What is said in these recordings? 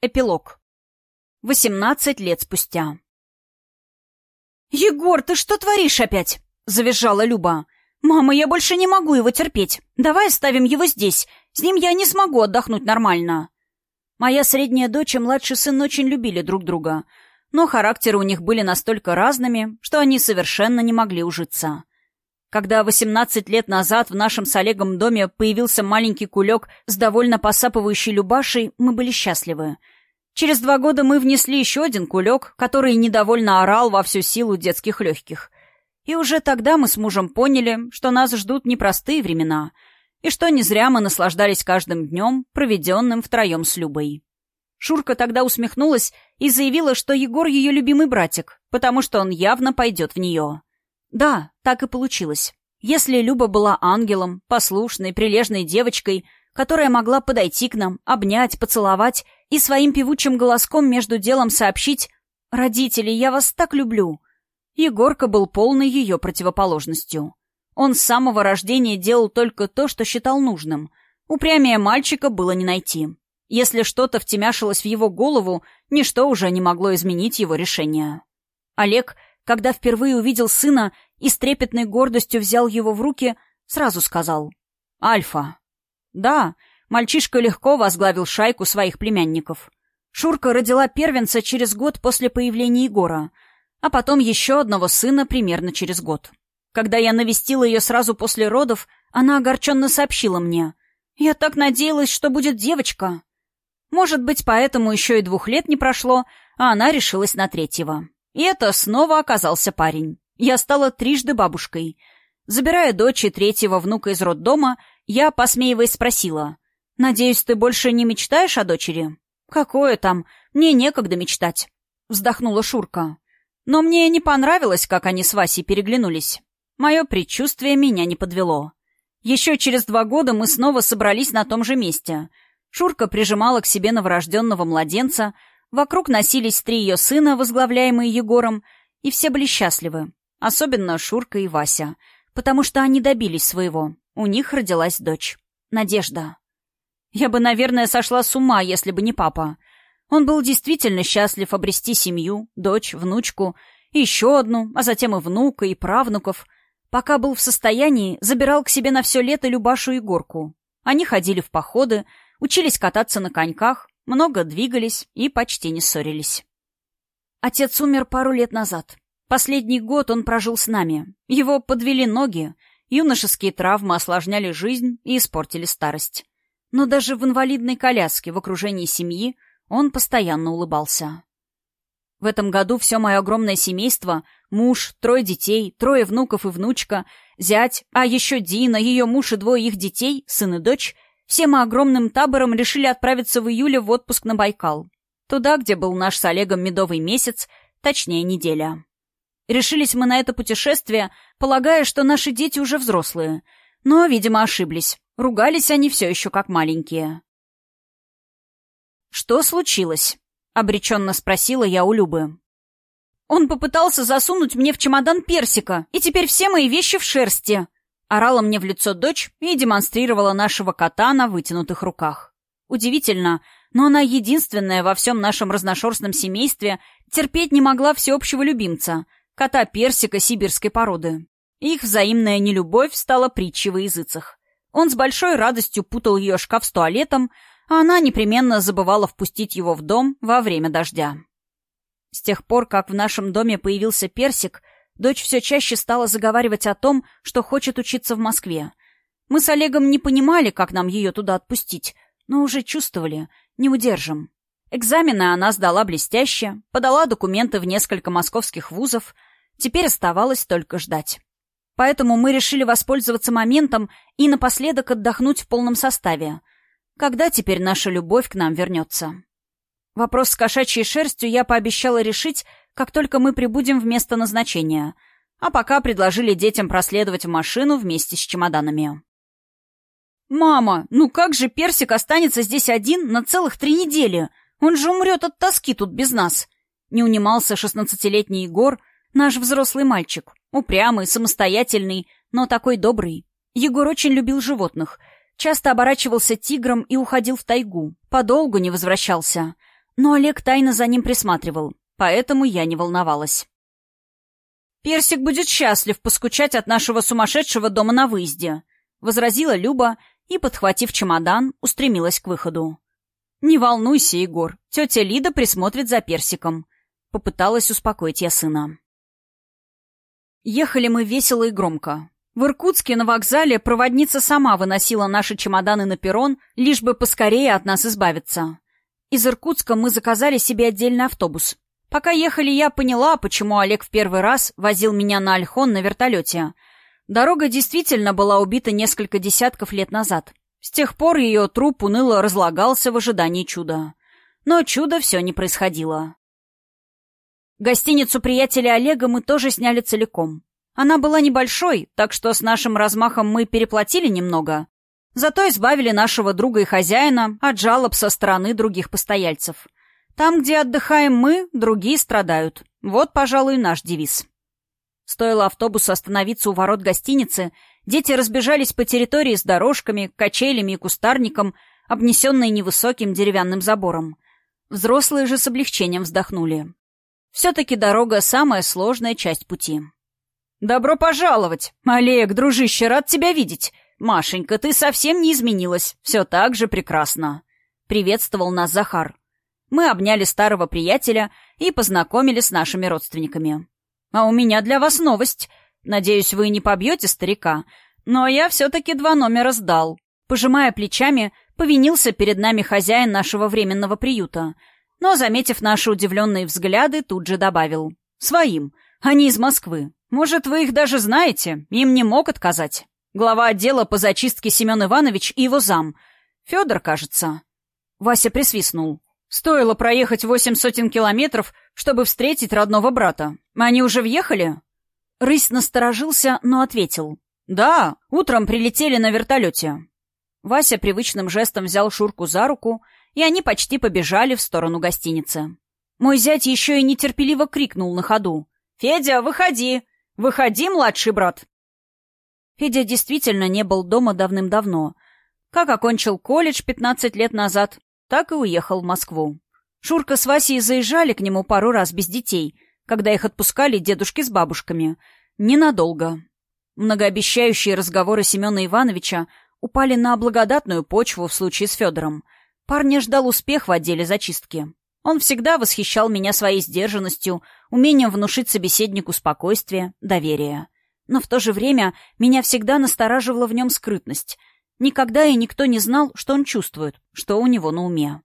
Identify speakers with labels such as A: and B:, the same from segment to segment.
A: Эпилог. Восемнадцать лет спустя. «Егор, ты что творишь опять?» — завизжала Люба. «Мама, я больше не могу его терпеть. Давай оставим его здесь. С ним я не смогу отдохнуть нормально». Моя средняя дочь и младший сын очень любили друг друга, но характеры у них были настолько разными, что они совершенно не могли ужиться. Когда 18 лет назад в нашем с Олегом доме появился маленький кулек с довольно посапывающей Любашей, мы были счастливы. Через два года мы внесли еще один кулек, который недовольно орал во всю силу детских легких. И уже тогда мы с мужем поняли, что нас ждут непростые времена, и что не зря мы наслаждались каждым днем, проведенным втроем с Любой. Шурка тогда усмехнулась и заявила, что Егор ее любимый братик, потому что он явно пойдет в нее. Да, так и получилось. Если Люба была ангелом, послушной, прилежной девочкой, которая могла подойти к нам, обнять, поцеловать и своим певучим голоском между делом сообщить «Родители, я вас так люблю», Егорка был полной ее противоположностью. Он с самого рождения делал только то, что считал нужным. Упрямее мальчика было не найти. Если что-то втемяшилось в его голову, ничто уже не могло изменить его решение. Олег — когда впервые увидел сына и с трепетной гордостью взял его в руки, сразу сказал «Альфа». Да, мальчишка легко возглавил шайку своих племянников. Шурка родила первенца через год после появления Егора, а потом еще одного сына примерно через год. Когда я навестила ее сразу после родов, она огорченно сообщила мне. «Я так надеялась, что будет девочка». Может быть, поэтому еще и двух лет не прошло, а она решилась на третьего. И это снова оказался парень. Я стала трижды бабушкой. Забирая дочь и третьего внука из роддома, я, посмеиваясь, спросила. «Надеюсь, ты больше не мечтаешь о дочери?» «Какое там? Мне некогда мечтать», — вздохнула Шурка. Но мне не понравилось, как они с Васей переглянулись. Мое предчувствие меня не подвело. Еще через два года мы снова собрались на том же месте. Шурка прижимала к себе новорожденного младенца, Вокруг носились три ее сына, возглавляемые Егором, и все были счастливы. Особенно Шурка и Вася, потому что они добились своего. У них родилась дочь. Надежда. Я бы, наверное, сошла с ума, если бы не папа. Он был действительно счастлив обрести семью, дочь, внучку, еще одну, а затем и внука, и правнуков. Пока был в состоянии, забирал к себе на все лето Любашу и Горку. Они ходили в походы, учились кататься на коньках, много двигались и почти не ссорились. Отец умер пару лет назад. Последний год он прожил с нами. Его подвели ноги, юношеские травмы осложняли жизнь и испортили старость. Но даже в инвалидной коляске в окружении семьи он постоянно улыбался. В этом году все мое огромное семейство — муж, трое детей, трое внуков и внучка, зять, а еще Дина, ее муж и двое их детей, сын и дочь — все мы огромным табором решили отправиться в июле в отпуск на Байкал. Туда, где был наш с Олегом медовый месяц, точнее, неделя. Решились мы на это путешествие, полагая, что наши дети уже взрослые. Но, видимо, ошиблись. Ругались они все еще как маленькие. «Что случилось?» — обреченно спросила я у Любы. «Он попытался засунуть мне в чемодан персика, и теперь все мои вещи в шерсти», Орала мне в лицо дочь и демонстрировала нашего кота на вытянутых руках. Удивительно, но она единственная во всем нашем разношерстном семействе терпеть не могла всеобщего любимца, кота персика сибирской породы. Их взаимная нелюбовь стала притчей во языцах. Он с большой радостью путал ее шкаф с туалетом, а она непременно забывала впустить его в дом во время дождя. С тех пор, как в нашем доме появился персик, Дочь все чаще стала заговаривать о том, что хочет учиться в Москве. Мы с Олегом не понимали, как нам ее туда отпустить, но уже чувствовали, не удержим. Экзамены она сдала блестяще, подала документы в несколько московских вузов. Теперь оставалось только ждать. Поэтому мы решили воспользоваться моментом и напоследок отдохнуть в полном составе. Когда теперь наша любовь к нам вернется? Вопрос с кошачьей шерстью я пообещала решить, как только мы прибудем в место назначения, а пока предложили детям проследовать в машину вместе с чемоданами. «Мама, ну как же Персик останется здесь один на целых три недели? Он же умрет от тоски тут без нас!» Не унимался шестнадцатилетний Егор, наш взрослый мальчик, упрямый, самостоятельный, но такой добрый. Егор очень любил животных, часто оборачивался тигром и уходил в тайгу, подолгу не возвращался — Но Олег тайно за ним присматривал, поэтому я не волновалась. «Персик будет счастлив поскучать от нашего сумасшедшего дома на выезде», — возразила Люба и, подхватив чемодан, устремилась к выходу. «Не волнуйся, Егор, тетя Лида присмотрит за Персиком», — попыталась успокоить я сына. Ехали мы весело и громко. В Иркутске на вокзале проводница сама выносила наши чемоданы на перрон, лишь бы поскорее от нас избавиться. Из Иркутска мы заказали себе отдельный автобус. Пока ехали, я поняла, почему Олег в первый раз возил меня на Альхон на вертолете. Дорога действительно была убита несколько десятков лет назад. С тех пор ее труп уныло разлагался в ожидании чуда. Но чуда все не происходило. Гостиницу приятеля Олега мы тоже сняли целиком. Она была небольшой, так что с нашим размахом мы переплатили немного. Зато избавили нашего друга и хозяина от жалоб со стороны других постояльцев. Там, где отдыхаем мы, другие страдают. Вот, пожалуй, наш девиз. Стоило автобусу остановиться у ворот гостиницы, дети разбежались по территории с дорожками, качелями и кустарником, обнесенные невысоким деревянным забором. Взрослые же с облегчением вздохнули. Все-таки дорога — самая сложная часть пути. «Добро пожаловать! Олег, дружище, рад тебя видеть! Машенька, ты совсем не изменилась, все так же прекрасно!» Приветствовал нас Захар. Мы обняли старого приятеля и познакомили с нашими родственниками. «А у меня для вас новость. Надеюсь, вы не побьете старика, но я все-таки два номера сдал». Пожимая плечами, повинился перед нами хозяин нашего временного приюта. Но, заметив наши удивленные взгляды, тут же добавил. «Своим. Они из Москвы. Может, вы их даже знаете? Им не мог отказать. Глава отдела по зачистке Семен Иванович и его зам. Федор, кажется. Вася присвистнул. Стоило проехать восемь сотен километров, чтобы встретить родного брата. Они уже въехали? Рысь насторожился, но ответил. «Да, утром прилетели на вертолете». Вася привычным жестом взял Шурку за руку, и они почти побежали в сторону гостиницы. Мой зять еще и нетерпеливо крикнул на ходу. «Федя, выходи! Выходи, младший брат!» Федя действительно не был дома давным-давно. Как окончил колледж 15 лет назад, так и уехал в Москву. Шурка с Васей заезжали к нему пару раз без детей, когда их отпускали дедушки с бабушками. Ненадолго. Многообещающие разговоры Семена Ивановича упали на благодатную почву в случае с Федором. Парня ждал успех в отделе зачистки. Он всегда восхищал меня своей сдержанностью, умением внушить собеседнику спокойствие, доверие. Но в то же время меня всегда настораживала в нем скрытность. Никогда и никто не знал, что он чувствует, что у него на уме.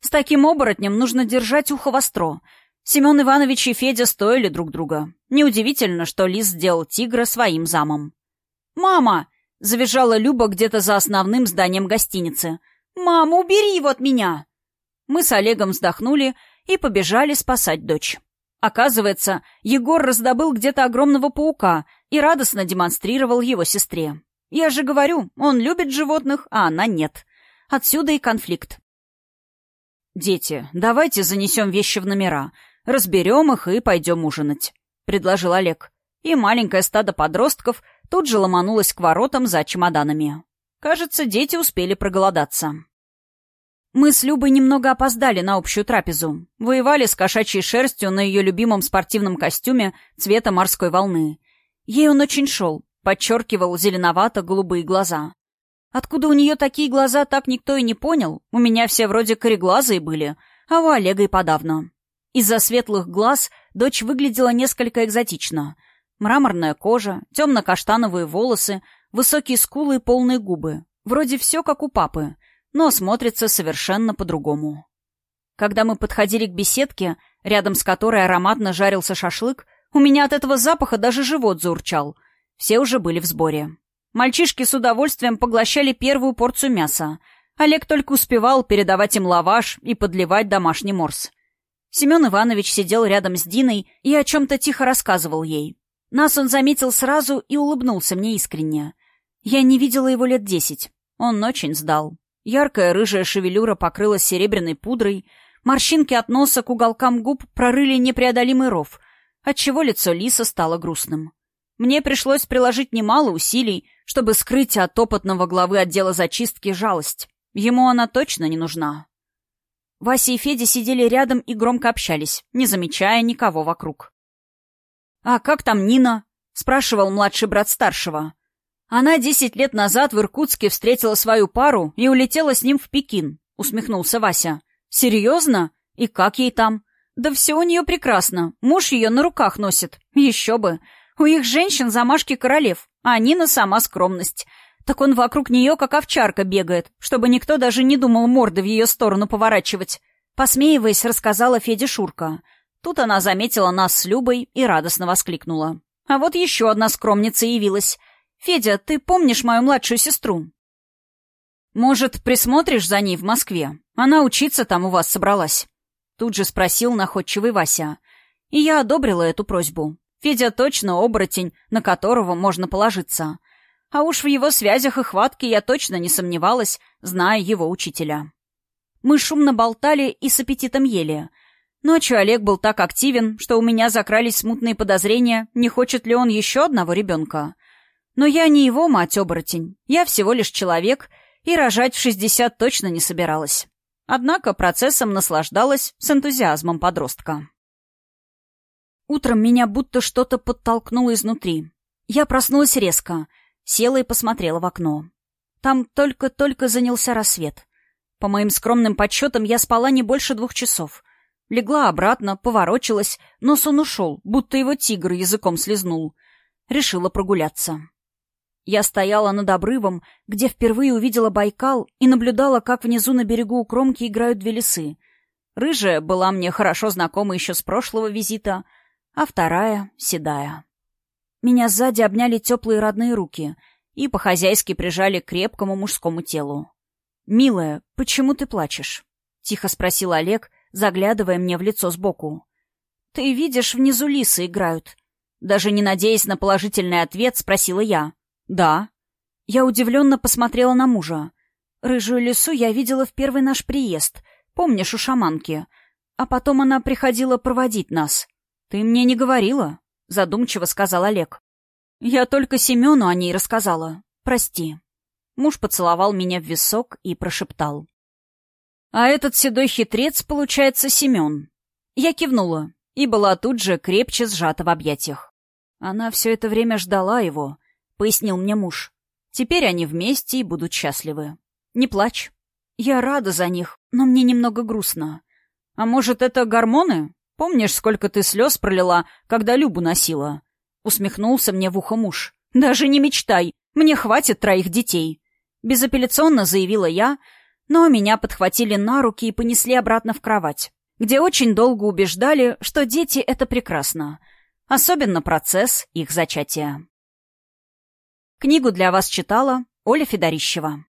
A: С таким оборотнем нужно держать ухо востро. Семен Иванович и Федя стоили друг друга. Неудивительно, что Лис сделал тигра своим замом. «Мама!» — завизжала Люба где-то за основным зданием гостиницы. «Мама, убери его от меня!» Мы с Олегом вздохнули и побежали спасать дочь. Оказывается, Егор раздобыл где-то огромного паука и радостно демонстрировал его сестре. Я же говорю, он любит животных, а она нет. Отсюда и конфликт. «Дети, давайте занесем вещи в номера, разберем их и пойдем ужинать», — предложил Олег. И маленькое стадо подростков тут же ломанулось к воротам за чемоданами. Кажется, дети успели проголодаться. Мы с Любой немного опоздали на общую трапезу. Воевали с кошачьей шерстью на ее любимом спортивном костюме цвета морской волны. Ей он очень шел, подчеркивал зеленовато-голубые глаза. Откуда у нее такие глаза, так никто и не понял. У меня все вроде кореглазые были, а у Олега и подавно. Из-за светлых глаз дочь выглядела несколько экзотично. Мраморная кожа, темно-каштановые волосы, высокие скулы и полные губы. Вроде все как у папы — но смотрится совершенно по-другому. Когда мы подходили к беседке, рядом с которой ароматно жарился шашлык, у меня от этого запаха даже живот заурчал. Все уже были в сборе. Мальчишки с удовольствием поглощали первую порцию мяса. Олег только успевал передавать им лаваш и подливать домашний морс. Семен Иванович сидел рядом с Диной и о чем-то тихо рассказывал ей. Нас он заметил сразу и улыбнулся мне искренне. Я не видела его лет десять. Он очень сдал. Яркая рыжая шевелюра покрылась серебряной пудрой, морщинки от носа к уголкам губ прорыли непреодолимый ров, отчего лицо лиса стало грустным. Мне пришлось приложить немало усилий, чтобы скрыть от опытного главы отдела зачистки жалость. Ему она точно не нужна. Вася и Федя сидели рядом и громко общались, не замечая никого вокруг. «А как там Нина?» — спрашивал младший брат старшего. «Она десять лет назад в Иркутске встретила свою пару и улетела с ним в Пекин», — усмехнулся Вася. «Серьезно? И как ей там?» «Да все у нее прекрасно. Муж ее на руках носит. Еще бы. У их женщин замашки королев, а Нина сама скромность. Так он вокруг нее, как овчарка, бегает, чтобы никто даже не думал морды в ее сторону поворачивать. Посмеиваясь, рассказала Феде Шурка. Тут она заметила нас с Любой и радостно воскликнула. А вот еще одна скромница явилась. «Федя, ты помнишь мою младшую сестру?» «Может, присмотришь за ней в Москве? Она учиться там у вас собралась?» Тут же спросил находчивый Вася. И я одобрила эту просьбу. Федя точно оборотень, на которого можно положиться. А уж в его связях и хватке я точно не сомневалась, зная его учителя. Мы шумно болтали и с аппетитом ели. Ночью Олег был так активен, что у меня закрались смутные подозрения, не хочет ли он еще одного ребенка. Но я не его мать-оборотень, я всего лишь человек, и рожать в шестьдесят точно не собиралась. Однако процессом наслаждалась с энтузиазмом подростка. Утром меня будто что-то подтолкнуло изнутри. Я проснулась резко — Села и посмотрела в окно. Там только-только занялся рассвет. По моим скромным подсчетам, я спала не больше двух часов. Легла обратно, поворочилась, но сон ушел, будто его тигр языком слезнул. Решила прогуляться. Я стояла над обрывом, где впервые увидела Байкал и наблюдала, как внизу на берегу у кромки играют две лисы. Рыжая была мне хорошо знакома еще с прошлого визита, а вторая — седая. Меня сзади обняли теплые родные руки и по-хозяйски прижали к крепкому мужскому телу. «Милая, почему ты плачешь?» — тихо спросил Олег, заглядывая мне в лицо сбоку. «Ты видишь, внизу лисы играют». Даже не надеясь на положительный ответ, спросила я. «Да». Я удивленно посмотрела на мужа. Рыжую лису я видела в первый наш приезд. Помнишь, у шаманки? А потом она приходила проводить нас. Ты мне не говорила? — задумчиво сказал Олег. «Я только Семену о ней рассказала. Прости». Муж поцеловал меня в висок и прошептал. «А этот седой хитрец, получается, Семен». Я кивнула и была тут же крепче сжата в объятиях. «Она все это время ждала его», — пояснил мне муж. «Теперь они вместе и будут счастливы. Не плачь. Я рада за них, но мне немного грустно. А может, это гормоны? Помнишь, сколько ты слез пролила, когда Любу носила?» Усмехнулся мне в ухо муж. «Даже не мечтай, мне хватит троих детей». Безапелляционно заявила я, но меня подхватили на руки и понесли обратно в кровать, где очень долго убеждали, что дети — это прекрасно. Особенно процесс их зачатия. Книгу для вас читала Оля Федорищева.